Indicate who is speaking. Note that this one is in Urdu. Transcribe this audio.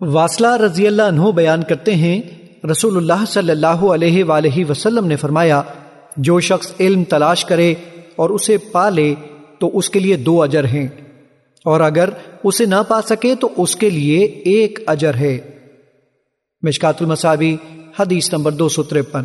Speaker 1: واصلہ رضی اللہ عنہ بیان کرتے ہیں، رسول اللہ صلی اللہ علیہ وآلہ وسلم نے فرمایا، جو شخص علم تلاش کرے اور اسے پا لے تو اس کے لیے دو اجر ہیں۔ اور اگر اسے نہ پا سکے تو اس کے لیے ایک اجر ہے۔ مشکات المصابی، حدیث نمبر دو سو ترپن۔